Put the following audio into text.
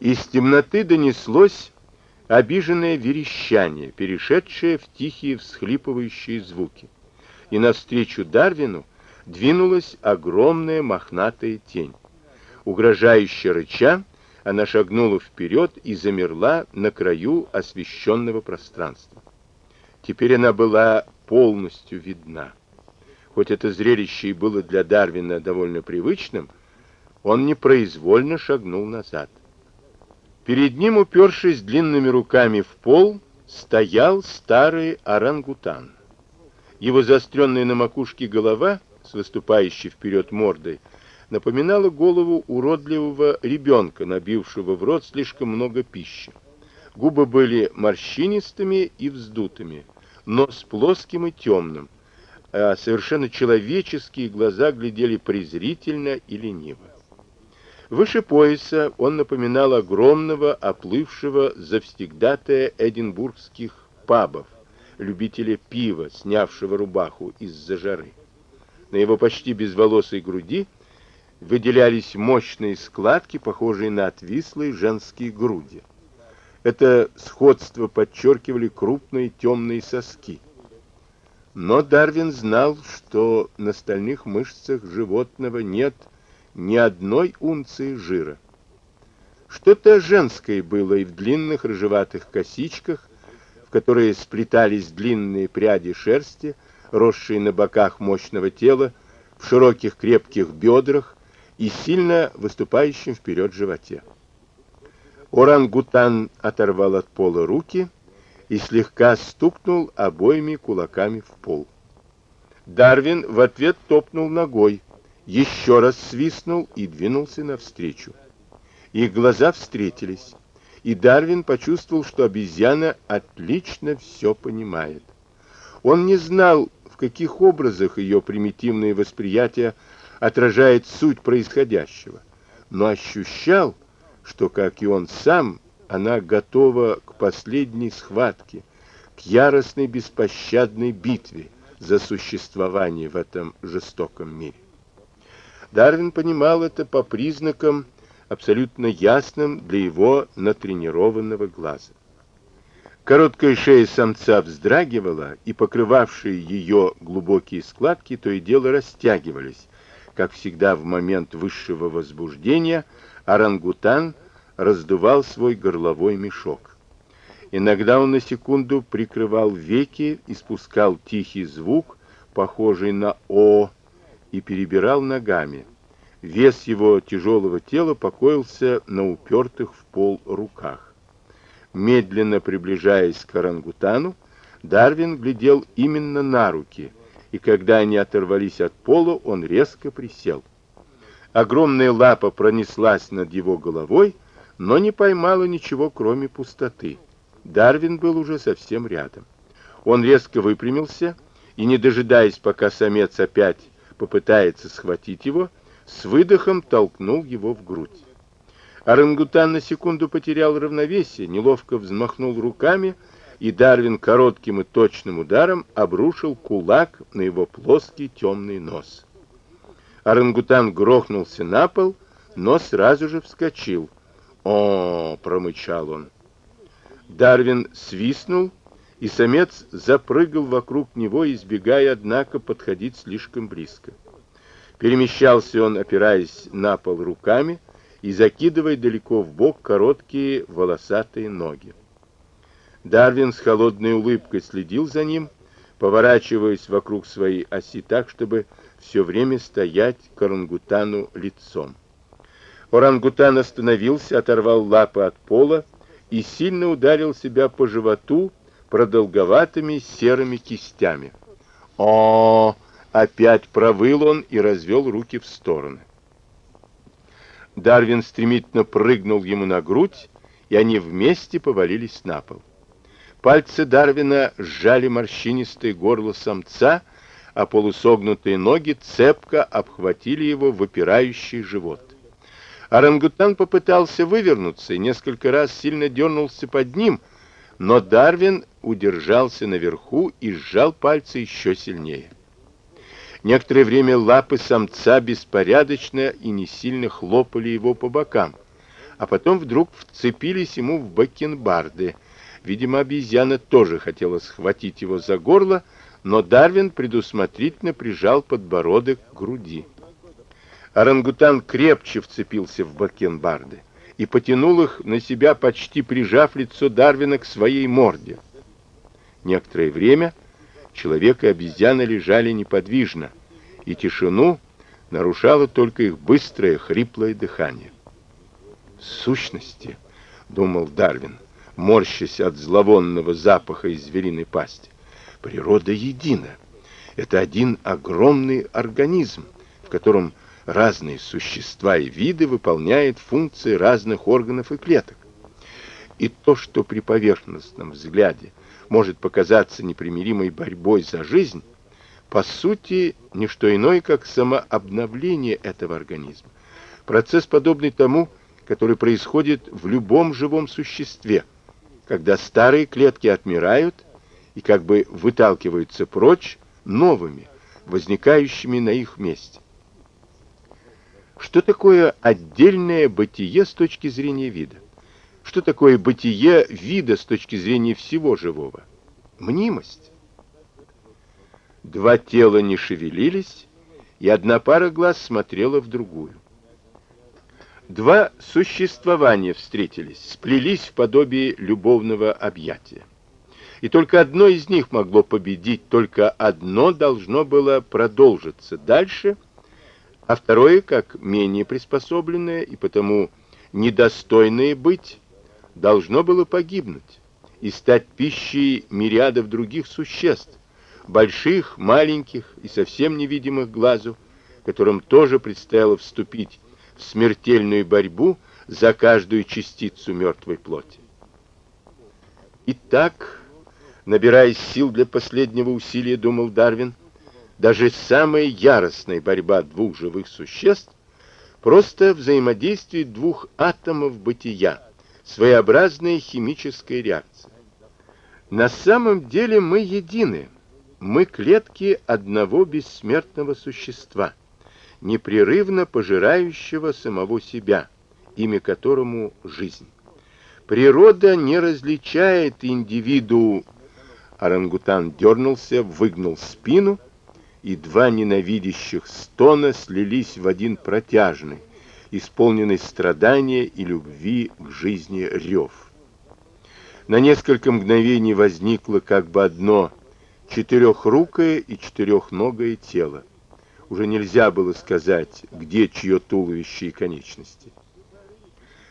Из темноты донеслось обиженное верещание, перешедшее в тихие всхлипывающие звуки. И навстречу Дарвину двинулась огромная мохнатая тень. Угрожающе рыча, она шагнула вперед и замерла на краю освещенного пространства. Теперь она была полностью видна. Хоть это зрелище и было для Дарвина довольно привычным, он непроизвольно шагнул назад. Перед ним, упершись длинными руками в пол, стоял старый орангутан. Его заостренная на макушке голова, с выступающей вперед мордой, напоминала голову уродливого ребенка, набившего в рот слишком много пищи. Губы были морщинистыми и вздутыми, нос плоским и темным, а совершенно человеческие глаза глядели презрительно и лениво. Выше пояса он напоминал огромного, оплывшего завсегдатая эдинбургских пабов, любителя пива, снявшего рубаху из-за жары. На его почти безволосой груди выделялись мощные складки, похожие на отвислые женские груди. Это сходство подчеркивали крупные темные соски. Но Дарвин знал, что на стальных мышцах животного нет ни одной унции жира. Что-то женское было и в длинных рыжеватых косичках, в которые сплетались длинные пряди шерсти, росшие на боках мощного тела, в широких крепких бедрах и сильно выступающем вперед животе. Орангутан оторвал от пола руки и слегка стукнул обоими кулаками в пол. Дарвин в ответ топнул ногой, еще раз свистнул и двинулся навстречу. Их глаза встретились, и Дарвин почувствовал, что обезьяна отлично все понимает. Он не знал, в каких образах ее примитивное восприятие отражает суть происходящего, но ощущал, что, как и он сам, она готова к последней схватке, к яростной беспощадной битве за существование в этом жестоком мире. Дарвин понимал это по признакам, абсолютно ясным для его натренированного глаза. Короткая шея самца вздрагивала, и покрывавшие ее глубокие складки то и дело растягивались. Как всегда в момент высшего возбуждения орангутан раздувал свой горловой мешок. Иногда он на секунду прикрывал веки и спускал тихий звук, похожий на «о», и перебирал ногами. Вес его тяжелого тела покоился на упертых в пол руках. Медленно приближаясь к орангутану, Дарвин глядел именно на руки, и когда они оторвались от пола, он резко присел. Огромная лапа пронеслась над его головой, но не поймала ничего, кроме пустоты. Дарвин был уже совсем рядом. Он резко выпрямился и, не дожидаясь, пока самец опять попытается схватить его, с выдохом толкнул его в грудь. Орангутан на секунду потерял равновесие, неловко взмахнул руками, и Дарвин коротким и точным ударом обрушил кулак на его плоский темный нос. Орангутан грохнулся на пол, но сразу же вскочил. «О!» — промычал он. Дарвин свистнул, и самец запрыгал вокруг него, избегая, однако, подходить слишком близко. Перемещался он, опираясь на пол руками и закидывая далеко в бок короткие волосатые ноги. Дарвин с холодной улыбкой следил за ним, поворачиваясь вокруг своей оси так, чтобы все время стоять к орангутану лицом. Орангутан остановился, оторвал лапы от пола и сильно ударил себя по животу, продолговатыми серыми кистями. О, опять провыл он и развел руки в стороны. Дарвин стремительно прыгнул ему на грудь, и они вместе повалились на пол. Пальцы Дарвина сжали морщинистое горло самца, а полусогнутые ноги цепко обхватили его выпирающий живот. Орангутан попытался вывернуться и несколько раз сильно дернулся под ним, но Дарвин удержался наверху и сжал пальцы еще сильнее. Некоторое время лапы самца беспорядочно и не сильно хлопали его по бокам, а потом вдруг вцепились ему в бакенбарды. Видимо, обезьяна тоже хотела схватить его за горло, но Дарвин предусмотрительно прижал подбородок к груди. Орангутан крепче вцепился в бакенбарды и потянул их на себя, почти прижав лицо Дарвина к своей морде. Некоторое время человек и обезьяна лежали неподвижно, и тишину нарушало только их быстрое хриплое дыхание. «В сущности», — думал Дарвин, морщась от зловонного запаха из звериной пасти, — «природа едина. Это один огромный организм, в котором разные существа и виды выполняют функции разных органов и клеток. И то, что при поверхностном взгляде может показаться непримиримой борьбой за жизнь, по сути, не что иное, как самообновление этого организма. Процесс, подобный тому, который происходит в любом живом существе, когда старые клетки отмирают и как бы выталкиваются прочь новыми, возникающими на их месте. Что такое отдельное бытие с точки зрения вида? Что такое бытие вида с точки зрения всего живого? Мнимость. Два тела не шевелились, и одна пара глаз смотрела в другую. Два существования встретились, сплелись в подобие любовного объятия. И только одно из них могло победить, только одно должно было продолжиться дальше, а второе, как менее приспособленное и потому недостойное быть, должно было погибнуть и стать пищей мириадов других существ, больших, маленьких и совсем невидимых глазу, которым тоже предстояло вступить в смертельную борьбу за каждую частицу мертвой плоти. Итак, набираясь сил для последнего усилия, думал Дарвин, даже самая яростная борьба двух живых существ просто взаимодействие двух атомов бытия, своеобразная химическая реакция. На самом деле мы едины, мы клетки одного бессмертного существа – непрерывно пожирающего самого себя, имя которому жизнь. Природа не различает индивиду. Орангутан дернулся, выгнул спину, и два ненавидящих стона слились в один протяжный, исполненный страдания и любви к жизни рев. На несколько мгновений возникло как бы одно четырехрукое и четырехногое тело уже нельзя было сказать, где чье туловище и конечности.